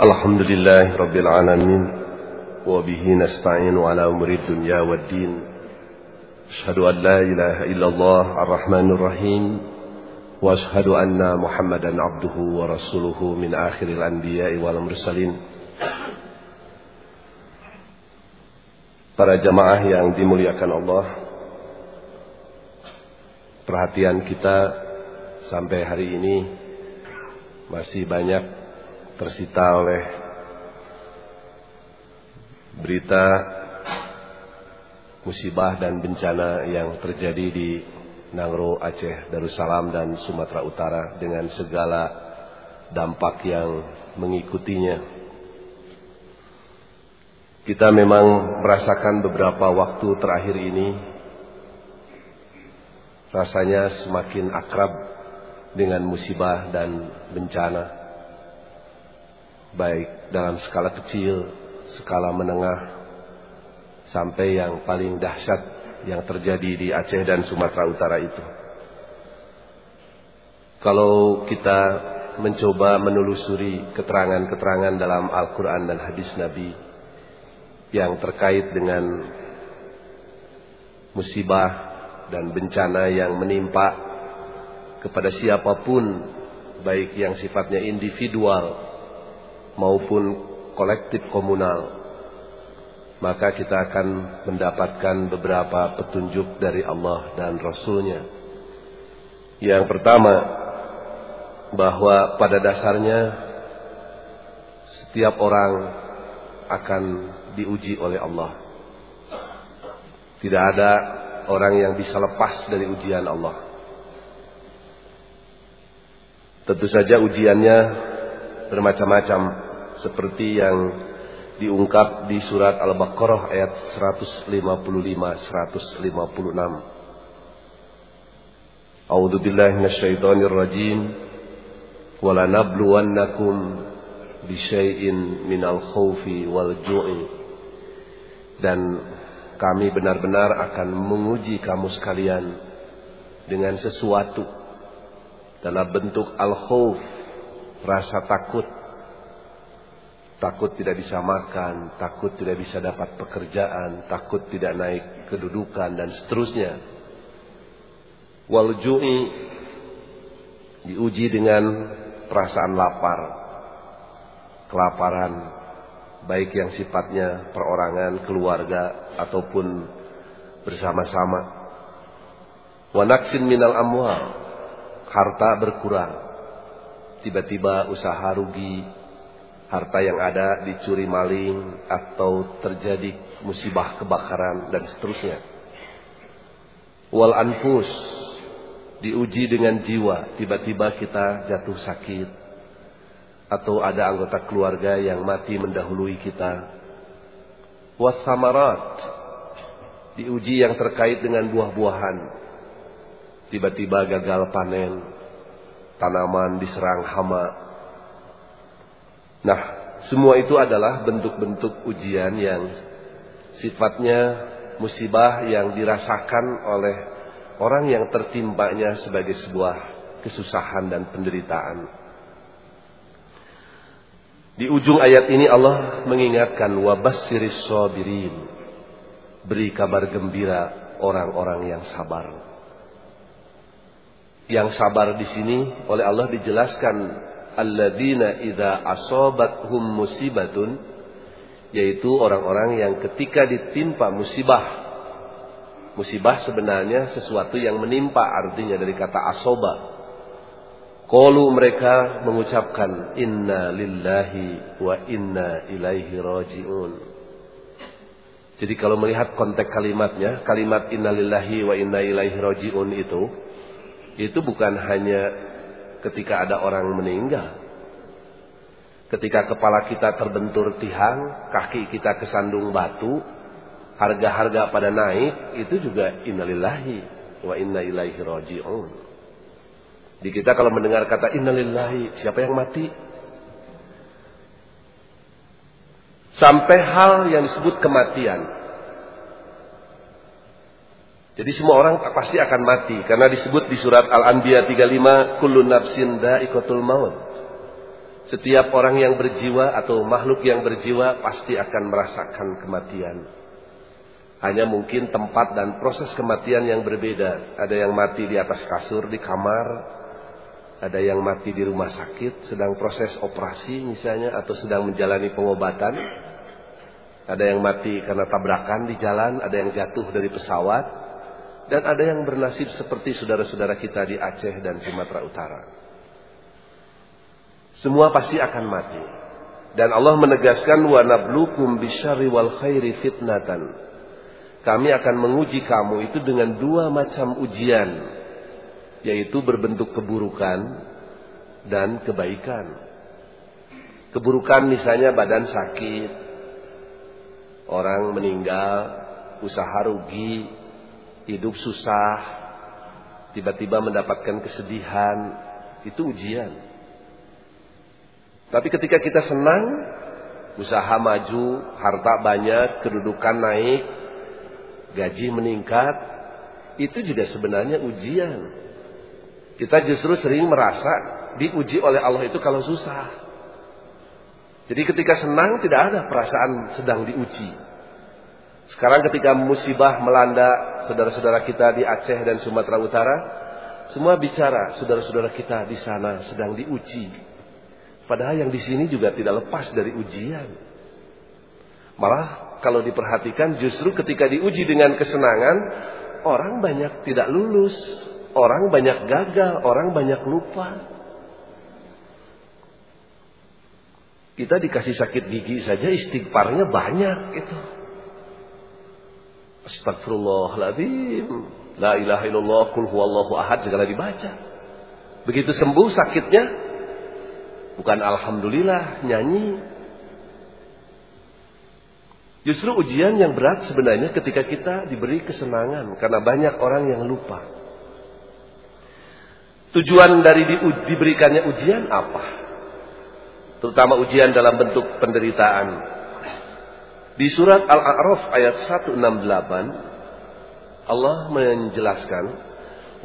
الحمد لله رب العالمين وبه نستعين على أمر الدنيا والدين أشهد أن لا إله إلا الله الرحمن الرحيم وأشهد أن محمدا عبده ورسوله من آخر الأنبياء والمرسلين Para jamaah yang dimuliakan Allah Perhatian kita sampai hari ini Masih banyak tersita oleh Berita Musibah dan bencana yang terjadi di Nangro, Aceh, Darussalam dan Sumatera Utara Dengan segala dampak yang mengikutinya kita memang merasakan beberapa waktu terakhir ini rasanya semakin akrab dengan musibah dan bencana. Baik dalam skala kecil, skala menengah, sampai yang paling dahsyat yang terjadi di Aceh dan Sumatera Utara itu. Kalau kita mencoba menelusuri keterangan-keterangan dalam Al-Quran dan hadis Nabi, yang terkait dengan musibah dan bencana yang menimpa kepada siapa pun baik yang sifatnya individual maupun kolektif komunal maka kita akan mendapatkan beberapa petunjuk dari Allah dan Rasulnya yang pertama bahwa pada dasarnya setiap orang akan diuji oleh Allah. Tidak ada orang yang bisa lepas dari ujian Allah. Tentu saja ujiannya bermacam-macam seperti yang diungkap di surat Al-Baqarah ayat 155 156. A'udzu billahi minasyaitonir rajim. Wala nabluwannakum bisyai'in minal khawfi wal ju'i dan kami benar-benar akan menguji kamu sekalian dengan sesuatu dalam bentuk al-khawf, rasa takut. Takut tidak bisa makan, takut tidak bisa dapat pekerjaan, takut tidak naik kedudukan dan seterusnya. Wal ju'i diuji dengan perasaan lapar, kelaparan, baik yang sifatnya perorangan, keluarga ataupun bersama-sama. Wanaksin minal amwal, harta berkurang. Tiba-tiba usaha rugi, harta yang ada dicuri maling atau terjadi musibah kebakaran dan seterusnya. Wal anfus diuji dengan jiwa, tiba-tiba kita jatuh sakit, atau ada anggota keluarga yang mati mendahului kita. Wasamarat diuji yang terkait dengan buah-buahan. Tiba-tiba gagal panen, tanaman diserang hama. Nah, semua itu adalah bentuk-bentuk ujian yang sifatnya musibah yang dirasakan oleh orang yang tertimpanya sebagai sebuah kesusahan dan penderitaan. Di ujung ayat ini Allah mengingatkan wabasiris sabirin. Beri kabar gembira orang-orang yang sabar. Yang sabar di sini oleh Allah dijelaskan alladzina idza asabathum musibatun yaitu orang-orang yang ketika ditimpa musibah musibah sebenarnya sesuatu yang menimpa artinya dari kata asoba Qalu mereka mengucapkan inna lillahi wa inna ilaihi rajiun. Jadi kalau melihat konteks kalimatnya, kalimat inna lillahi wa inna ilaihi rajiun itu itu bukan hanya ketika ada orang meninggal. Ketika kepala kita terbentur tiang, kaki kita kesandung batu, harga-harga pada naik, itu juga innalillahi wa inna ilaihi rajiun. Di kita kalau mendengar kata innalillahi, siapa yang mati? Sampai hal yang disebut kematian. Jadi semua orang pasti akan mati karena disebut di surat Al-Anbiya 35 kullu nafsin dha'iqatul maut. Setiap orang yang berjiwa atau makhluk yang berjiwa pasti akan merasakan kematian. Hanya mungkin tempat dan proses kematian yang berbeda. Ada yang mati di atas kasur, di kamar. Ada yang mati di rumah sakit, sedang proses operasi misalnya, atau sedang menjalani pengobatan. Ada yang mati karena tabrakan di jalan, ada yang jatuh dari pesawat. Dan ada yang bernasib seperti saudara-saudara kita di Aceh dan Sumatera Utara. Semua pasti akan mati. Dan Allah menegaskan wa nablukum bisyarri wal khairi fitnatan kami akan menguji kamu itu dengan dua macam ujian, yaitu berbentuk keburukan dan kebaikan. Keburukan misalnya badan sakit, orang meninggal, usaha rugi, hidup susah, tiba-tiba mendapatkan kesedihan, itu ujian. Tapi ketika kita senang, usaha maju, harta banyak, kedudukan naik, gaji meningkat, itu juga sebenarnya ujian. Kita justru sering merasa diuji oleh Allah itu kalau susah. Jadi ketika senang tidak ada perasaan sedang diuji. Sekarang ketika musibah melanda saudara-saudara kita di Aceh dan Sumatera Utara, semua bicara saudara-saudara kita di sana sedang diuji. Padahal yang di sini juga tidak lepas dari ujian. Malah kalau diperhatikan justru ketika diuji dengan kesenangan, orang banyak tidak lulus, orang banyak gagal, orang banyak lupa. Kita dikasih sakit gigi saja istighfarnya banyak itu. Astagfirullahaladzim. La ilaha illallah kul huwallahu ahad segala dibaca. Begitu sembuh sakitnya bukan alhamdulillah nyanyi Justru ujian yang berat sebenarnya ketika kita diberi kesenangan karena banyak orang yang lupa. Tujuan dari di, diberikannya ujian apa? Terutama ujian dalam bentuk penderitaan. Di surat Al-A'raf ayat 168 Allah menjelaskan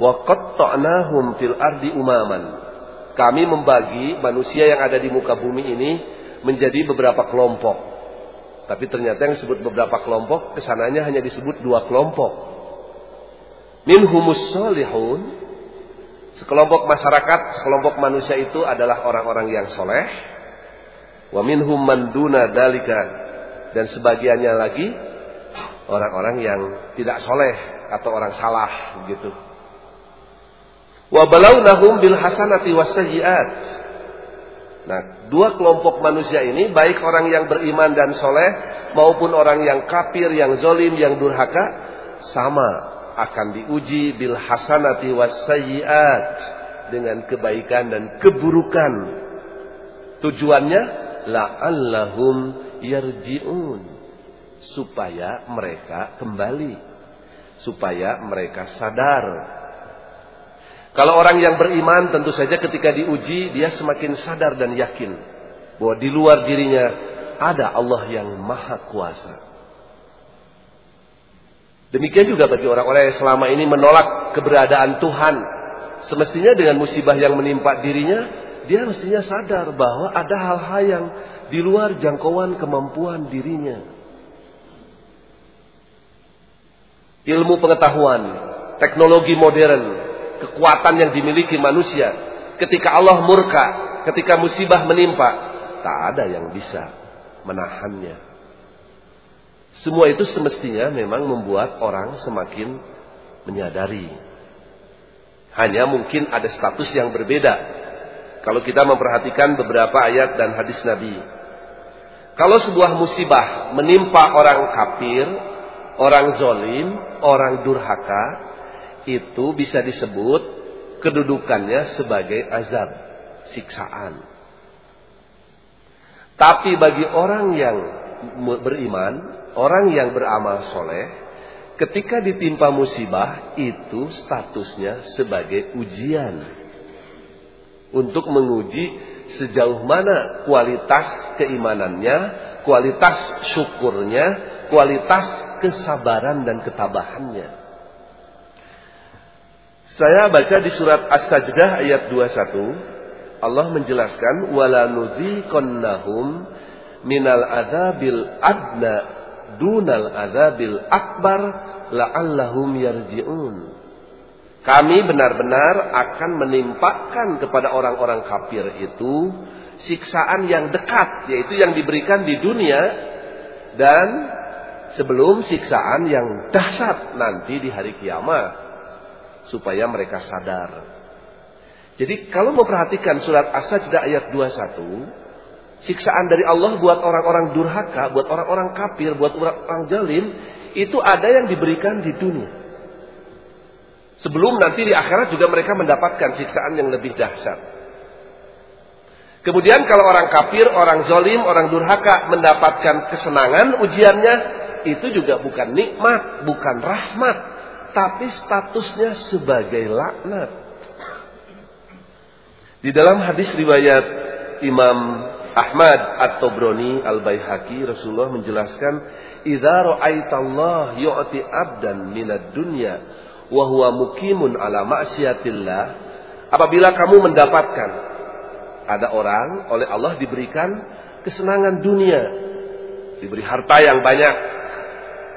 wa qatta'nahum fil ardi umaman. Kami membagi manusia yang ada di muka bumi ini menjadi beberapa kelompok tapi ternyata yang disebut beberapa kelompok, ke sananya hanya disebut dua kelompok. Minhumus solihun, sekelompok masyarakat, sekelompok manusia itu adalah orang-orang yang soleh. Wa minhum manduna dalika, dan sebagiannya lagi orang-orang yang tidak soleh atau orang salah begitu. Wa balawnahum bil hasanati was Nah, dua kelompok manusia ini, baik orang yang beriman dan soleh, maupun orang yang kafir, yang zolim, yang durhaka, sama akan diuji bil hasanati wassayiat dengan kebaikan dan keburukan. Tujuannya la'allahum yarji'un supaya mereka kembali, supaya mereka sadar kalau orang yang beriman tentu saja ketika diuji dia semakin sadar dan yakin bahwa di luar dirinya ada Allah yang maha kuasa. Demikian juga bagi orang-orang yang selama ini menolak keberadaan Tuhan. Semestinya dengan musibah yang menimpa dirinya, dia mestinya sadar bahwa ada hal-hal yang di luar jangkauan kemampuan dirinya. Ilmu pengetahuan, teknologi modern, kekuatan yang dimiliki manusia. Ketika Allah murka, ketika musibah menimpa, tak ada yang bisa menahannya. Semua itu semestinya memang membuat orang semakin menyadari. Hanya mungkin ada status yang berbeda. Kalau kita memperhatikan beberapa ayat dan hadis Nabi. Kalau sebuah musibah menimpa orang kafir, orang zolim, orang durhaka, itu bisa disebut kedudukannya sebagai azab, siksaan. Tapi bagi orang yang beriman, orang yang beramal soleh, ketika ditimpa musibah itu statusnya sebagai ujian untuk menguji sejauh mana kualitas keimanannya, kualitas syukurnya, kualitas kesabaran dan ketabahannya. Saya baca di surat As-Sajdah ayat 21. Allah menjelaskan wala nudziqannahum minal adzabil adna dunal adzabil akbar la'allahum yarji'un. Kami benar-benar akan menimpakan kepada orang-orang kafir itu siksaan yang dekat, yaitu yang diberikan di dunia dan sebelum siksaan yang dahsyat nanti di hari kiamat supaya mereka sadar. Jadi kalau memperhatikan surat As-Sajdah ayat 21, siksaan dari Allah buat orang-orang durhaka, buat orang-orang kafir, buat orang-orang jalim, itu ada yang diberikan di dunia. Sebelum nanti di akhirat juga mereka mendapatkan siksaan yang lebih dahsyat. Kemudian kalau orang kafir, orang zolim, orang durhaka mendapatkan kesenangan ujiannya, itu juga bukan nikmat, bukan rahmat, tapi statusnya sebagai laknat. Di dalam hadis riwayat Imam Ahmad atau Broni Al-Baihaqi Rasulullah menjelaskan, "Idza ra'aitallah yu'ti 'abdan minad dunya wa mukimun ala maksiatillah apabila kamu mendapatkan ada orang oleh Allah diberikan kesenangan dunia diberi harta yang banyak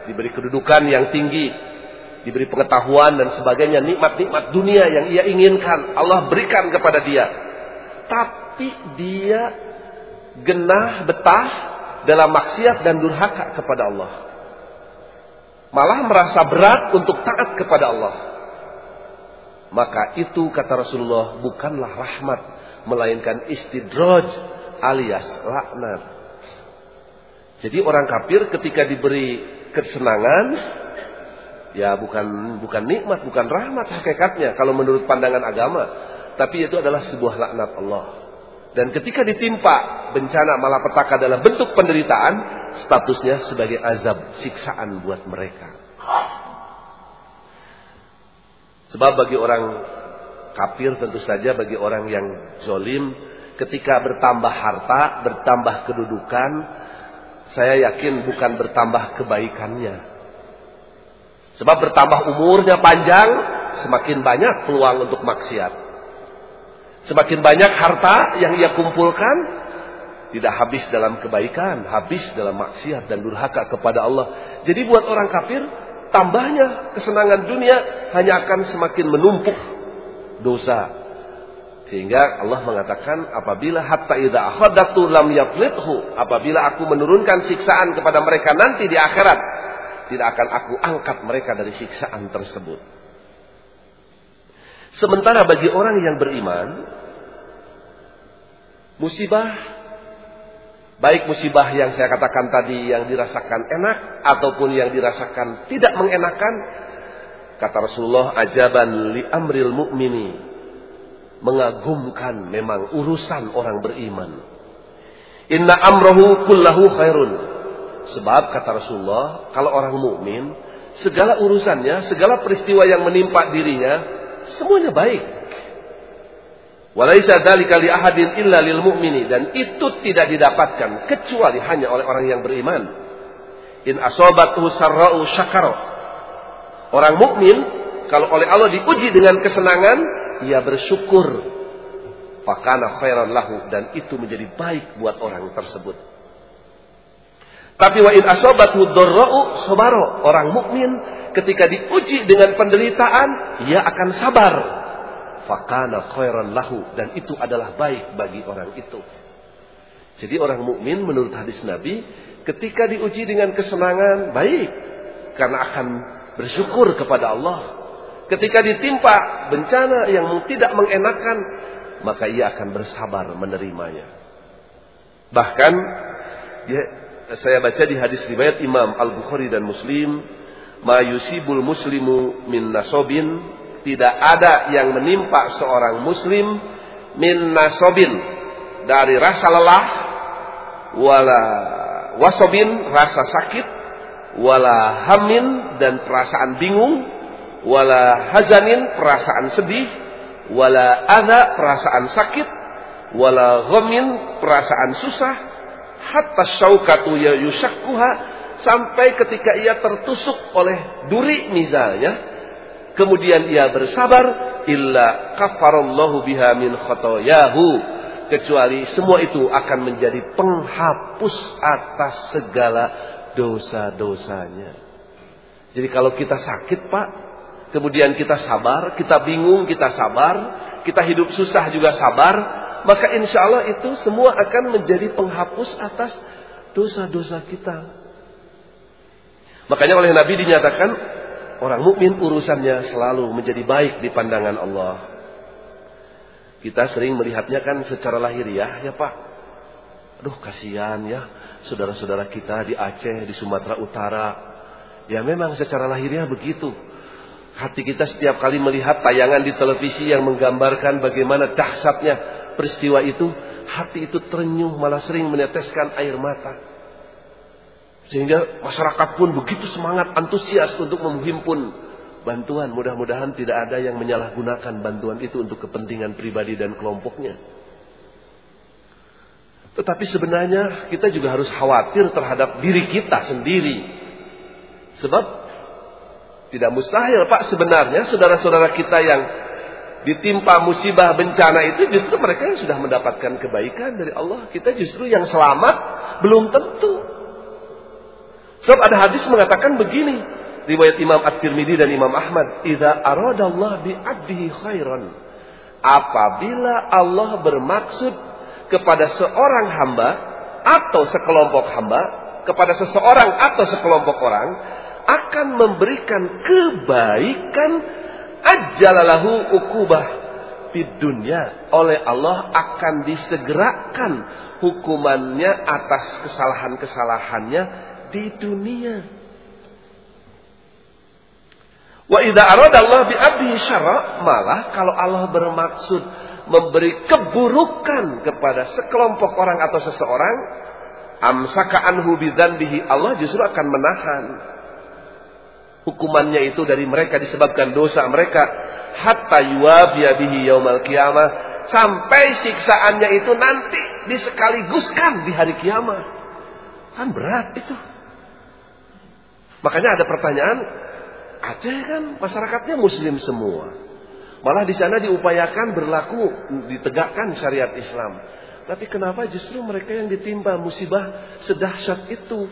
diberi kedudukan yang tinggi diberi pengetahuan dan sebagainya nikmat-nikmat dunia yang ia inginkan Allah berikan kepada dia. Tapi dia genah betah dalam maksiat dan durhaka kepada Allah malah merasa berat untuk taat kepada Allah. Maka itu kata Rasulullah bukanlah rahmat melainkan istidraj alias laknat. Jadi orang kafir ketika diberi kesenangan ya bukan bukan nikmat, bukan rahmat hakikatnya kalau menurut pandangan agama, tapi itu adalah sebuah laknat Allah. Dan ketika ditimpa bencana malapetaka dalam bentuk penderitaan, statusnya sebagai azab, siksaan buat mereka. Sebab bagi orang kafir tentu saja bagi orang yang zolim, ketika bertambah harta, bertambah kedudukan, saya yakin bukan bertambah kebaikannya. Sebab bertambah umurnya panjang, semakin banyak peluang untuk maksiat. Semakin banyak harta yang ia kumpulkan, tidak habis dalam kebaikan, habis dalam maksiat dan durhaka kepada Allah. Jadi buat orang kafir, tambahnya kesenangan dunia hanya akan semakin menumpuk dosa. Sehingga Allah mengatakan apabila hatta idza akhadatu lam yaflithu, apabila aku menurunkan siksaan kepada mereka nanti di akhirat, tidak akan aku angkat mereka dari siksaan tersebut. Sementara bagi orang yang beriman, musibah, baik musibah yang saya katakan tadi yang dirasakan enak ataupun yang dirasakan tidak mengenakan, kata Rasulullah ajaban li amril mu'mini, mengagumkan memang urusan orang beriman. Inna amrohu kullahu khairun. Sebab kata Rasulullah, kalau orang mukmin, segala urusannya, segala peristiwa yang menimpa dirinya semuanya baik. Walaisa dzalika li ahadin illa lil mu'mini dan itu tidak didapatkan kecuali hanya oleh orang yang beriman. In asobathu sarra'u syakara. Orang mukmin kalau oleh Allah diuji dengan kesenangan, ia bersyukur. Fakana khairan lahu dan itu menjadi baik buat orang tersebut. Tapi wa in asobathu dharra'u sabaro. Orang mukmin ketika diuji dengan penderitaan, ia akan sabar. Fakana khairan lahu dan itu adalah baik bagi orang itu. Jadi orang mukmin menurut hadis Nabi, ketika diuji dengan kesenangan, baik karena akan bersyukur kepada Allah. Ketika ditimpa bencana yang tidak mengenakan, maka ia akan bersabar menerimanya. Bahkan ya, saya baca di hadis riwayat Imam Al-Bukhari dan Muslim ma yusibul muslimu min nasobin tidak ada yang menimpa seorang muslim min nasobin dari rasa lelah wala wasobin rasa sakit wala hamin dan perasaan bingung wala hazanin perasaan sedih wala ada perasaan sakit wala ghamin perasaan susah hatta syaukatu ya yusakkuha sampai ketika ia tertusuk oleh duri misalnya kemudian ia bersabar illa kafarallahu biha min khotoyahu kecuali semua itu akan menjadi penghapus atas segala dosa-dosanya. Jadi kalau kita sakit Pak, kemudian kita sabar, kita bingung, kita sabar, kita hidup susah juga sabar, maka insya Allah itu semua akan menjadi penghapus atas dosa-dosa kita. Makanya oleh Nabi dinyatakan orang mukmin urusannya selalu menjadi baik di pandangan Allah. Kita sering melihatnya kan secara lahiriah ya Pak. Aduh kasihan ya saudara-saudara kita di Aceh, di Sumatera Utara. Ya memang secara lahiriah begitu. Hati kita setiap kali melihat tayangan di televisi yang menggambarkan bagaimana dahsyatnya peristiwa itu, hati itu terenyuh malah sering meneteskan air mata. Sehingga masyarakat pun begitu semangat, antusias untuk menghimpun bantuan. Mudah-mudahan tidak ada yang menyalahgunakan bantuan itu untuk kepentingan pribadi dan kelompoknya. Tetapi sebenarnya kita juga harus khawatir terhadap diri kita sendiri. Sebab tidak mustahil Pak sebenarnya saudara-saudara kita yang ditimpa musibah bencana itu justru mereka yang sudah mendapatkan kebaikan dari Allah. Kita justru yang selamat belum tentu. Sebab ada hadis mengatakan begini, riwayat Imam At-Tirmidzi dan Imam Ahmad, "Idza aradallah bi 'abdihi khairan." Apabila Allah bermaksud kepada seorang hamba atau sekelompok hamba, kepada seseorang atau sekelompok orang akan memberikan kebaikan ajalalahu ukubah di dunia oleh Allah akan disegerakan hukumannya atas kesalahan-kesalahannya di dunia. Wa idza Allah bi abdihi syarra, malah kalau Allah bermaksud memberi keburukan kepada sekelompok orang atau seseorang, amsaka anhu bidzanbihi, Allah justru akan menahan hukumannya itu dari mereka disebabkan dosa mereka hatta yuwafiya bihi yaumal qiyamah sampai siksaannya itu nanti disekaliguskan di hari kiamat. Kan berat itu. Makanya ada pertanyaan, Aceh kan masyarakatnya muslim semua. Malah di sana diupayakan berlaku, ditegakkan syariat Islam. Tapi kenapa justru mereka yang ditimpa musibah sedahsyat itu?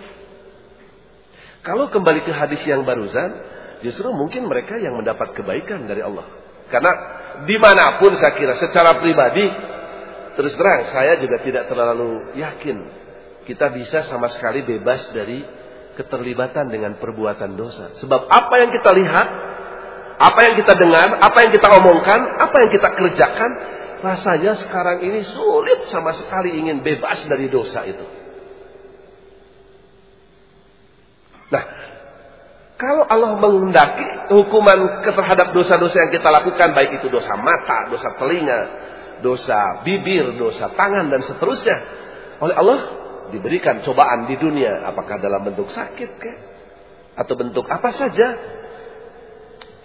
Kalau kembali ke hadis yang barusan, justru mungkin mereka yang mendapat kebaikan dari Allah. Karena di mana pun saya kira secara pribadi, terus terang saya juga tidak terlalu yakin kita bisa sama sekali bebas dari keterlibatan dengan perbuatan dosa. Sebab apa yang kita lihat, apa yang kita dengar, apa yang kita omongkan, apa yang kita kerjakan, rasanya sekarang ini sulit sama sekali ingin bebas dari dosa itu. Nah, kalau Allah menghendaki hukuman terhadap dosa-dosa yang kita lakukan, baik itu dosa mata, dosa telinga, dosa bibir, dosa tangan, dan seterusnya, oleh Allah diberikan cobaan di dunia, apakah dalam bentuk sakit ke? Atau bentuk apa saja.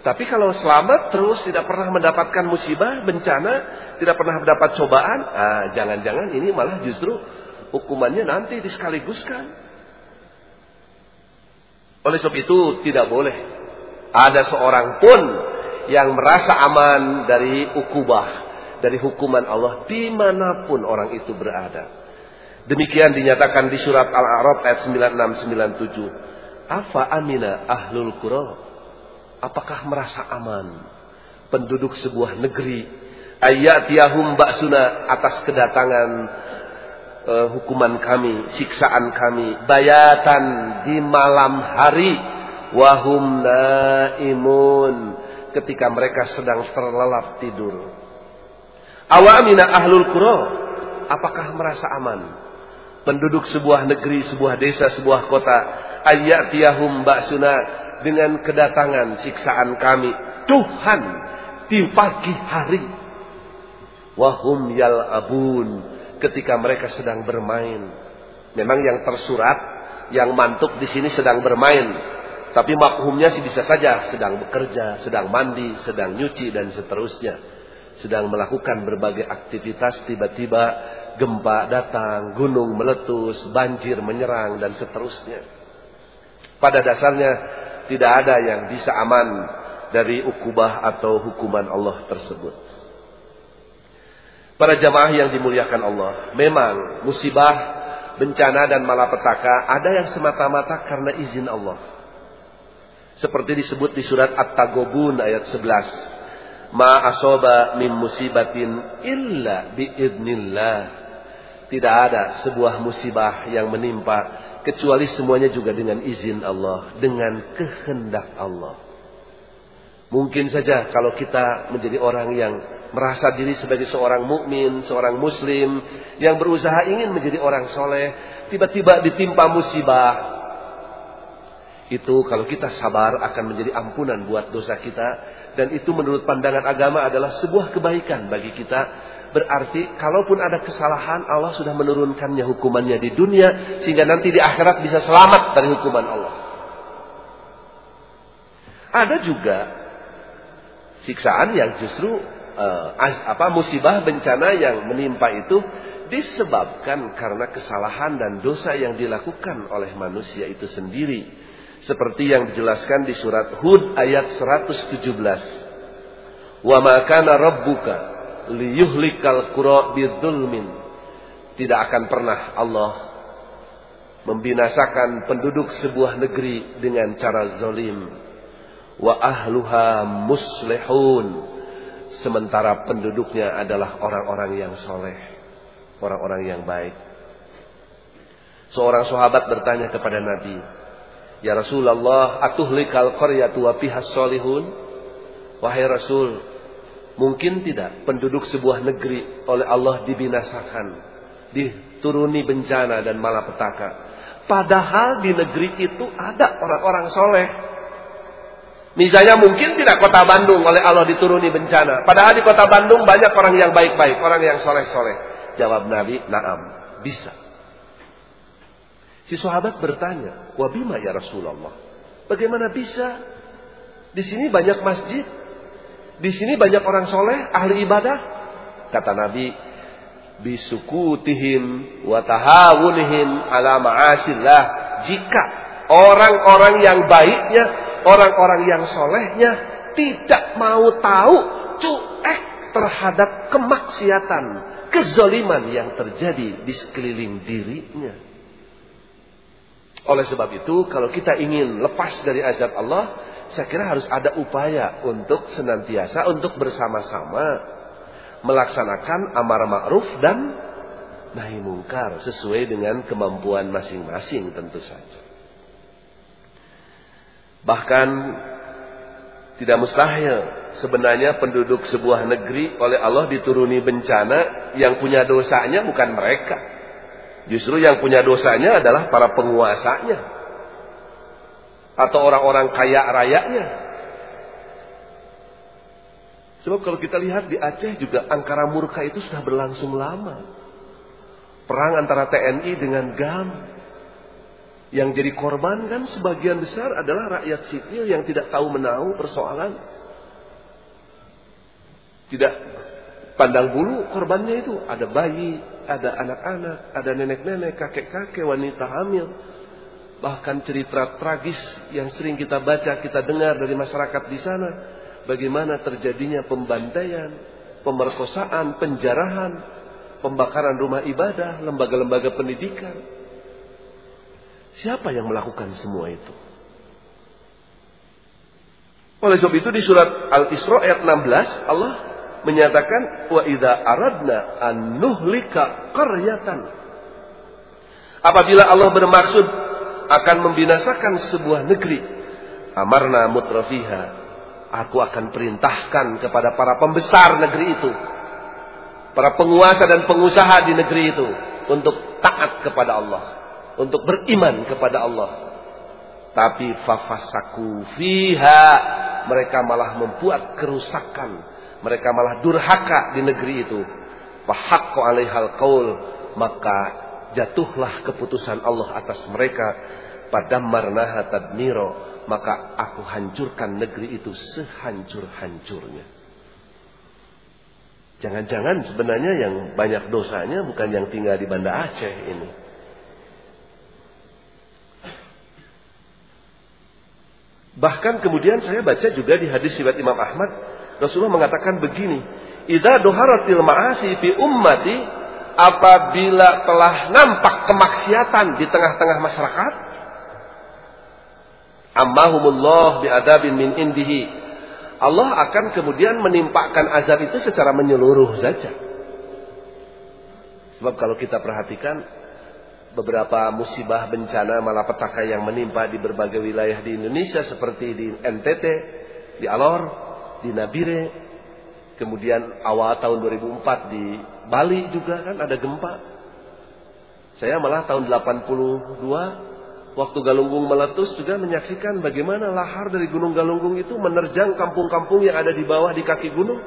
Tapi kalau selamat terus tidak pernah mendapatkan musibah, bencana, tidak pernah mendapat cobaan, ah, jangan-jangan ini malah justru hukumannya nanti diskaliguskan. Oleh sebab itu tidak boleh ada seorang pun yang merasa aman dari ukubah, dari hukuman Allah di mana pun orang itu berada. Demikian dinyatakan di surat Al-A'raf ayat 9697. Afa amina ahlul qura? Apakah merasa aman penduduk sebuah negeri ayatiyahum ba'suna atas kedatangan uh, hukuman kami, siksaan kami, bayatan di malam hari wahum naimun ketika mereka sedang terlelap tidur. Awamina ahlul qura? Apakah merasa aman? Penduduk sebuah negeri, sebuah desa, sebuah kota, ayatiyahum ba'suna dengan kedatangan siksaan kami. Tuhan di pagi hari. Wahum yal abun ketika mereka sedang bermain. Memang yang tersurat, yang mantuk di sini sedang bermain. Tapi makhumnya sih bisa saja sedang bekerja, sedang mandi, sedang nyuci dan seterusnya. Sedang melakukan berbagai aktivitas tiba-tiba gempa datang, gunung meletus, banjir menyerang dan seterusnya. Pada dasarnya tidak ada yang bisa aman dari ukubah atau hukuman Allah tersebut. Para jamaah yang dimuliakan Allah, memang musibah, bencana dan malapetaka ada yang semata-mata karena izin Allah. Seperti disebut di surat At-Tagobun ayat 11. Ma asoba min musibatin illa biidnillah. Tidak ada sebuah musibah yang menimpa kecuali semuanya juga dengan izin Allah, dengan kehendak Allah. Mungkin saja kalau kita menjadi orang yang merasa diri sebagai seorang mukmin, seorang muslim yang berusaha ingin menjadi orang soleh, tiba-tiba ditimpa musibah, itu kalau kita sabar akan menjadi ampunan buat dosa kita dan itu menurut pandangan agama adalah sebuah kebaikan bagi kita Berarti kalaupun ada kesalahan Allah sudah menurunkannya hukumannya di dunia sehingga nanti di akhirat bisa selamat dari hukuman Allah. Ada juga siksaan yang justru uh, apa musibah bencana yang menimpa itu disebabkan karena kesalahan dan dosa yang dilakukan oleh manusia itu sendiri. Seperti yang dijelaskan di surat Hud ayat 117. Wa ma kana rabbuka liyuhlikal qura bidzulmin. Tidak akan pernah Allah membinasakan penduduk sebuah negeri dengan cara zalim. Wa ahluha muslihun. Sementara penduduknya adalah orang-orang yang soleh. Orang-orang yang baik. Seorang sahabat bertanya kepada Nabi. Ya Rasulullah, atuhlikal qaryatu wa pihas solihun? Wahai Rasul, Mungkin tidak penduduk sebuah negeri oleh Allah dibinasakan, dituruni bencana dan malapetaka. Padahal di negeri itu ada orang-orang soleh. Misalnya mungkin tidak kota Bandung oleh Allah dituruni bencana. Padahal di kota Bandung banyak orang yang baik-baik, orang yang soleh-soleh. Jawab Nabi, naam, bisa. Si sahabat bertanya, wabima ya Rasulullah. Bagaimana bisa? Di sini banyak masjid, di sini banyak orang soleh, ahli ibadah. Kata Nabi, bisukutihim wa tahawunihim ala ma'asillah. Jika orang-orang yang baiknya, orang-orang yang solehnya tidak mau tahu cuek terhadap kemaksiatan, kezoliman yang terjadi di sekeliling dirinya. Oleh sebab itu, kalau kita ingin lepas dari azab Allah, saya kira harus ada upaya untuk senantiasa untuk bersama-sama melaksanakan amar ma'ruf dan nahi mungkar sesuai dengan kemampuan masing-masing tentu saja. Bahkan tidak mustahil sebenarnya penduduk sebuah negeri oleh Allah dituruni bencana yang punya dosanya bukan mereka. Justru yang punya dosanya adalah para penguasanya atau orang-orang kaya rayanya. Sebab kalau kita lihat di Aceh juga angkara murka itu sudah berlangsung lama. Perang antara TNI dengan GAM. Yang jadi korban kan sebagian besar adalah rakyat sipil yang tidak tahu menahu persoalan. Tidak pandang bulu korbannya itu. Ada bayi, ada anak-anak, ada nenek-nenek, kakek-kakek, wanita hamil. Bahkan cerita tragis yang sering kita baca, kita dengar dari masyarakat di sana. Bagaimana terjadinya pembantaian, pemerkosaan, penjarahan, pembakaran rumah ibadah, lembaga-lembaga pendidikan. Siapa yang melakukan semua itu? Oleh sebab itu di surat Al-Isra ayat 16 Allah menyatakan wa idza aradna an nuhlika qaryatan. Apabila Allah bermaksud akan membinasakan sebuah negeri. Amarna mutrafiha. Aku akan perintahkan kepada para pembesar negeri itu. Para penguasa dan pengusaha di negeri itu. Untuk taat kepada Allah. Untuk beriman kepada Allah. Tapi fafasaku fiha. Mereka malah membuat kerusakan. Mereka malah durhaka di negeri itu. Fahakku alaihal qaul. Maka jatuhlah keputusan Allah atas mereka pada marnaha tadmiro maka aku hancurkan negeri itu sehancur-hancurnya jangan-jangan sebenarnya yang banyak dosanya bukan yang tinggal di Banda Aceh ini Bahkan kemudian saya baca juga di hadis riwayat Imam Ahmad, Rasulullah mengatakan begini, "Idza doharatil ma'asi fi ummati apabila telah nampak kemaksiatan di tengah-tengah masyarakat, ammahumullah biadabin min indihi. Allah akan kemudian menimpakan azab itu secara menyeluruh saja. Sebab kalau kita perhatikan beberapa musibah bencana malapetaka yang menimpa di berbagai wilayah di Indonesia seperti di NTT, di Alor, di Nabire, kemudian awal tahun 2004 di Bali juga kan ada gempa. Saya malah tahun 82 waktu Galunggung meletus juga menyaksikan bagaimana lahar dari Gunung Galunggung itu menerjang kampung-kampung yang ada di bawah di kaki gunung.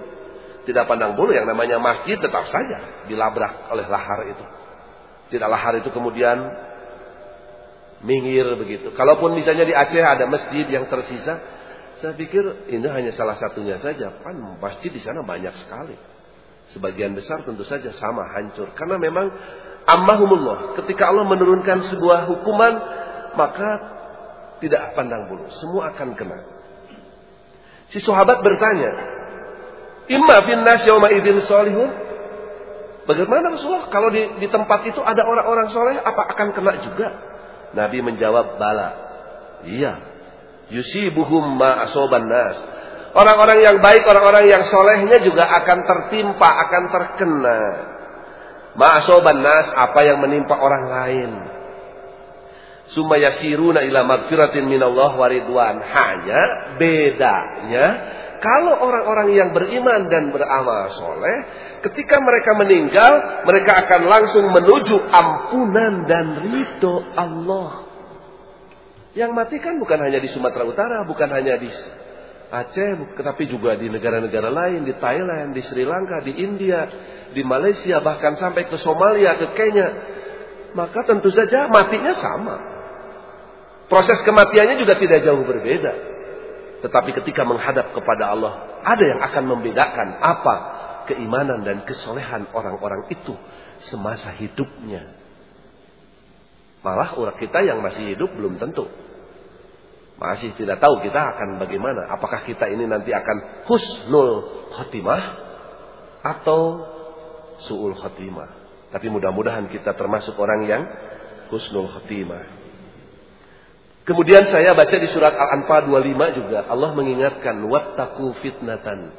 Tidak pandang bulu yang namanya masjid tetap saja dilabrak oleh lahar itu. Tidak lahar itu kemudian minggir begitu. Kalaupun misalnya di Aceh ada masjid yang tersisa, saya pikir ini hanya salah satunya saja. Kan masjid di sana banyak sekali. Sebagian besar tentu saja sama hancur. Karena memang ammahumullah. Ketika Allah menurunkan sebuah hukuman, maka tidak pandang bulu. Semua akan kena. Si sahabat bertanya, Imma bin nas yawma idin solihun. Bagaimana Rasulullah kalau di, di tempat itu ada orang-orang soleh apa akan kena juga? Nabi menjawab bala. Iya. Yusibuhum ma asoban nas. Orang-orang yang baik, orang-orang yang solehnya juga akan tertimpa, akan terkena. Ma asoban nas apa yang menimpa orang lain. Summa yasiruna ila magfiratin minallah waridwan. Hanya bedanya kalau orang-orang yang beriman dan beramal soleh, ketika mereka meninggal, mereka akan langsung menuju ampunan dan ridho Allah. Yang mati kan bukan hanya di Sumatera Utara, bukan hanya di Aceh, tetapi juga di negara-negara lain, di Thailand, di Sri Lanka, di India, di Malaysia, bahkan sampai ke Somalia, ke Kenya. Maka tentu saja matinya sama. Proses kematiannya juga tidak jauh berbeda. Tetapi ketika menghadap kepada Allah, ada yang akan membedakan apa keimanan dan kesolehan orang-orang itu semasa hidupnya. Malah orang kita yang masih hidup belum tentu. Masih tidak tahu kita akan bagaimana. Apakah kita ini nanti akan husnul khotimah atau su'ul khotimah. Tapi mudah-mudahan kita termasuk orang yang husnul khotimah. Kemudian saya baca di surat Al-Anfal 25 juga Allah mengingatkan wattaqu fitnatan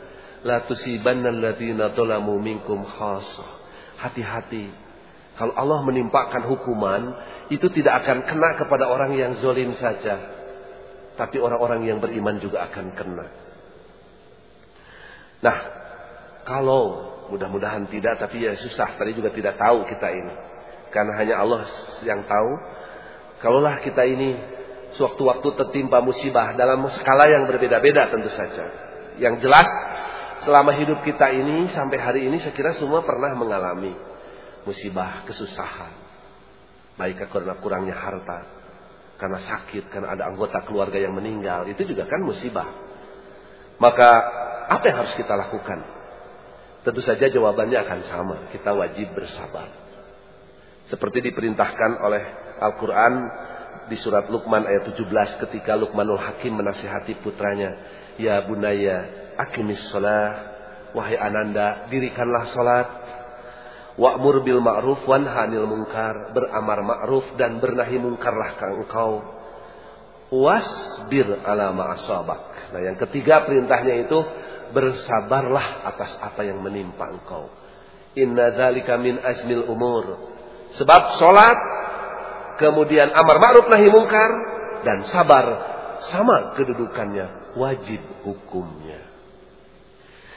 la tusibanna alladziina dzalamu minkum khassah. Hati-hati. Kalau Allah menimpakan hukuman, itu tidak akan kena kepada orang yang zolim saja. Tapi orang-orang yang beriman juga akan kena. Nah, kalau mudah-mudahan tidak, tapi ya susah. Tadi juga tidak tahu kita ini. Karena hanya Allah yang tahu. Kalaulah kita ini sewaktu-waktu tertimpa musibah dalam skala yang berbeda-beda tentu saja. Yang jelas selama hidup kita ini sampai hari ini saya semua pernah mengalami musibah, kesusahan. Baik karena kurangnya harta, karena sakit, karena ada anggota keluarga yang meninggal, itu juga kan musibah. Maka apa yang harus kita lakukan? Tentu saja jawabannya akan sama. Kita wajib bersabar. Seperti diperintahkan oleh Al-Quran di surat Luqman ayat 17 ketika Luqmanul Hakim menasihati putranya, "Ya bunaya, akimis shalah, wahai ananda, dirikanlah salat. Wa'mur bil ma'ruf wanha 'anil munkar, beramar ma'ruf dan bernahi munkarlah kang engkau. Wasbir ala ma'asabak." Nah, yang ketiga perintahnya itu bersabarlah atas apa yang menimpa engkau. Inna dzalika min azmil umur. Sebab salat kemudian amar ma'ruf nahi mungkar dan sabar sama kedudukannya wajib hukumnya.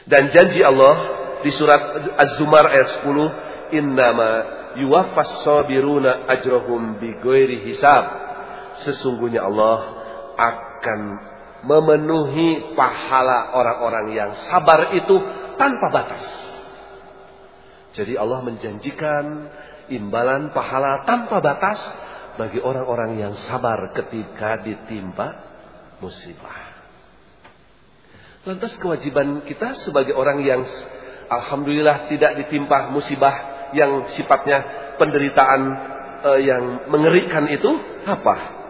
Dan janji Allah di surat Az-Zumar ayat 10, "Innama yuwaffas sabiruna ajrahum bighairi hisab." Sesungguhnya Allah akan memenuhi pahala orang-orang yang sabar itu tanpa batas. Jadi Allah menjanjikan imbalan pahala tanpa batas bagi orang-orang yang sabar ketika ditimpa musibah. Lantas kewajiban kita sebagai orang yang alhamdulillah tidak ditimpa musibah yang sifatnya penderitaan eh, yang mengerikan itu apa?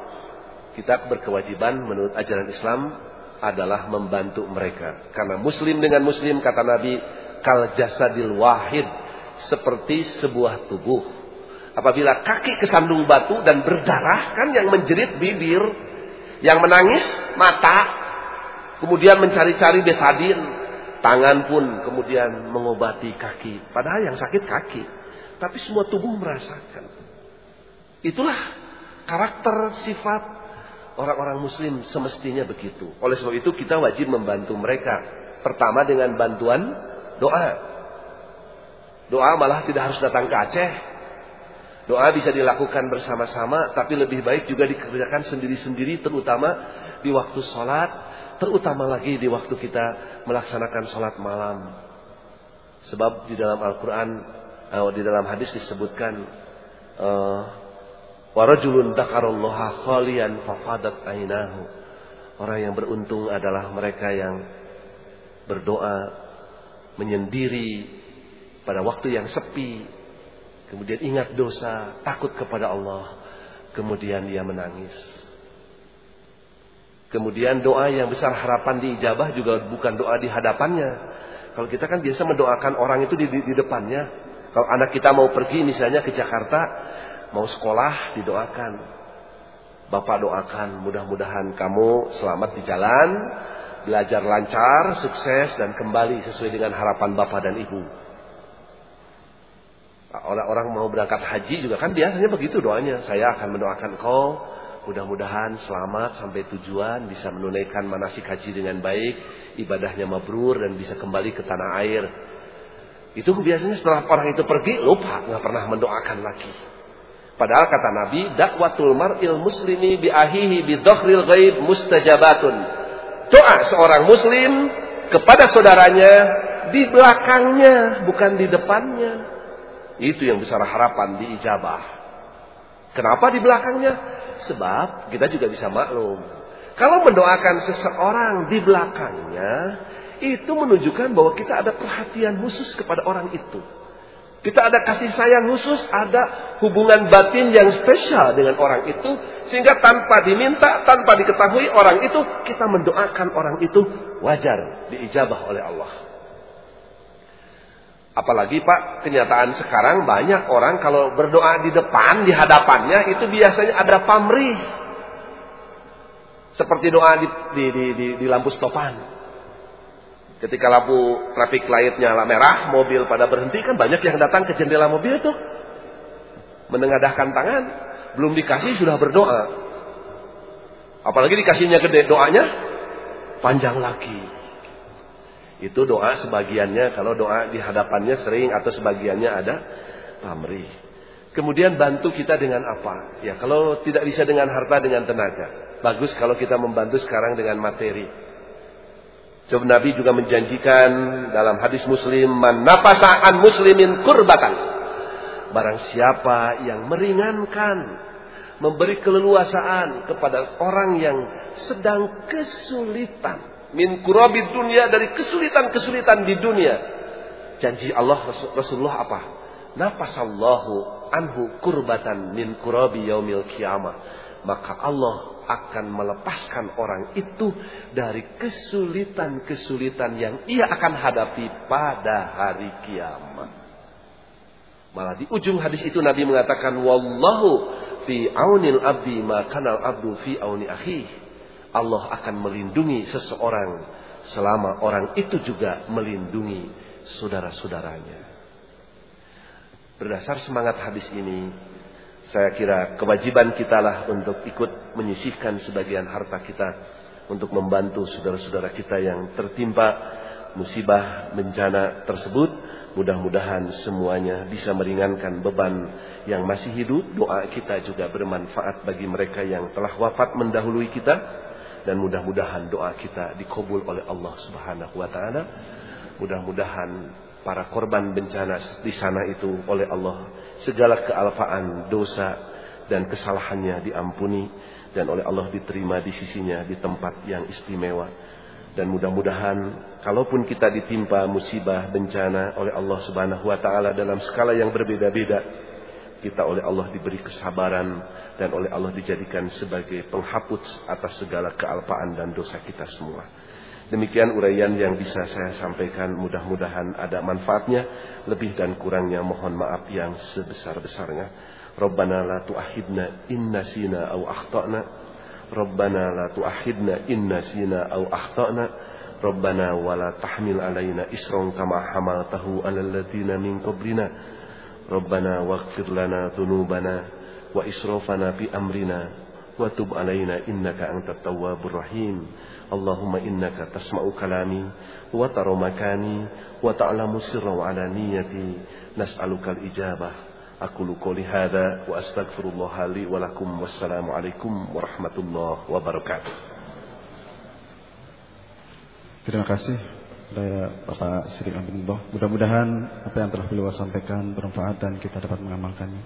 kita berkewajiban menurut ajaran Islam adalah membantu mereka. Karena muslim dengan muslim kata Nabi kal jasadil wahid seperti sebuah tubuh. Apabila kaki kesandung batu dan berdarah kan yang menjerit bibir, yang menangis mata, kemudian mencari-cari betadin, tangan pun kemudian mengobati kaki. Padahal yang sakit kaki, tapi semua tubuh merasakan. Itulah karakter sifat orang-orang muslim semestinya begitu. Oleh sebab itu kita wajib membantu mereka. Pertama dengan bantuan doa. Doa malah tidak harus datang ke Aceh. Doa bisa dilakukan bersama-sama, tapi lebih baik juga dikerjakan sendiri-sendiri, terutama di waktu sholat, terutama lagi di waktu kita melaksanakan sholat malam. Sebab di dalam Al-Quran, uh, di dalam hadis disebutkan, uh, warajulun dakarullaha khalian fafadat ainahu. Orang yang beruntung adalah mereka yang berdoa menyendiri pada waktu yang sepi, kemudian ingat dosa, takut kepada Allah, kemudian dia menangis. Kemudian doa yang besar harapan diijabah juga bukan doa di hadapannya. Kalau kita kan biasa mendoakan orang itu di, di, di depannya. Kalau anak kita mau pergi misalnya ke Jakarta, mau sekolah didoakan. Bapak doakan mudah-mudahan kamu selamat di jalan, belajar lancar, sukses dan kembali sesuai dengan harapan Bapak dan Ibu. Orang-orang mau berangkat haji juga kan biasanya begitu doanya. Saya akan mendoakan kau mudah-mudahan selamat sampai tujuan, bisa menunaikan manasik haji dengan baik, ibadahnya mabrur dan bisa kembali ke tanah air. Itu biasanya setelah orang itu pergi lupa, nggak pernah mendoakan lagi. Padahal kata Nabi, dakwatul mar'il muslimi bi ahihi bi dhakhril ghaib mustajabatun. Doa seorang muslim kepada saudaranya di belakangnya, bukan di depannya. Itu yang besar harapan diijabah. Kenapa di belakangnya? Sebab kita juga bisa maklum. Kalau mendoakan seseorang di belakangnya, itu menunjukkan bahwa kita ada perhatian khusus kepada orang itu. Kita ada kasih sayang khusus, ada hubungan batin yang spesial dengan orang itu. Sehingga tanpa diminta, tanpa diketahui orang itu, kita mendoakan orang itu wajar diijabah oleh Allah. Apalagi Pak, kenyataan sekarang banyak orang kalau berdoa di depan, di hadapannya itu biasanya ada pamrih. Seperti doa di, di, di, di, di lampu stopan. Ketika lampu traffic light nyala merah, mobil pada berhenti kan banyak yang datang ke jendela mobil tuh. Menengadahkan tangan, belum dikasih sudah berdoa. Apalagi dikasihnya gede doanya, panjang lagi. Itu doa sebagiannya, kalau doa di hadapannya sering atau sebagiannya ada pamrih. Kemudian bantu kita dengan apa? Ya, kalau tidak bisa dengan harta, dengan tenaga. Bagus kalau kita membantu sekarang dengan materi. Coba Nabi juga menjanjikan dalam hadis Muslim, "Man napasa'an muslimin kurbatan." Barang siapa yang meringankan, memberi keleluasaan kepada orang yang sedang kesulitan, min kurabid dunia dari kesulitan-kesulitan di dunia. Janji Allah Rasulullah apa? Nafasallahu anhu kurbatan min kurabi yaumil kiamah. Maka Allah akan melepaskan orang itu dari kesulitan-kesulitan yang ia akan hadapi pada hari kiamat. Malah di ujung hadis itu Nabi mengatakan wallahu fi aunil abdi ma kanal abdu fi auni akhihi. Allah akan melindungi seseorang selama orang itu juga melindungi saudara-saudaranya. Berdasar semangat hadis ini, saya kira kewajiban kita lah untuk ikut menyisihkan sebagian harta kita untuk membantu saudara-saudara kita yang tertimpa musibah bencana tersebut. Mudah-mudahan semuanya bisa meringankan beban yang masih hidup. Doa kita juga bermanfaat bagi mereka yang telah wafat mendahului kita dan mudah-mudahan doa kita dikabul oleh Allah Subhanahu wa taala. Mudah-mudahan para korban bencana di sana itu oleh Allah segala kealfaan, dosa dan kesalahannya diampuni dan oleh Allah diterima di sisinya di tempat yang istimewa. Dan mudah-mudahan kalaupun kita ditimpa musibah bencana oleh Allah Subhanahu wa taala dalam skala yang berbeda-beda, kita oleh Allah diberi kesabaran dan oleh Allah dijadikan sebagai penghapus atas segala kealpaan dan dosa kita semua. Demikian uraian yang bisa saya sampaikan mudah-mudahan ada manfaatnya lebih dan kurangnya mohon maaf yang sebesar-besarnya. Rabbana la tu'ahidna inna sina au akhtana. Rabbana la tu'ahidna inna sina au akhtana. Rabbana wa la tahmil alaina isran kama hamaltahu alal ladina min qablina. Rabbana waghfir lana dhunubana wa israfana fi amrina wa tub alaina innaka antat tawwabur rahim. اللهم إنك تسمع كلامي وترى مكاني وتعلم سرا وعلانيتي نسألك الإجابة أقول قولي هذا وأستغفر الله لي ولكم والسلام عليكم ورحمة الله وبركاته Terima kasih kepada Bapak Sidik Abdullah. Mudah-mudahan apa yang telah beliau sampaikan bermanfaat dan kita dapat mengamalkannya.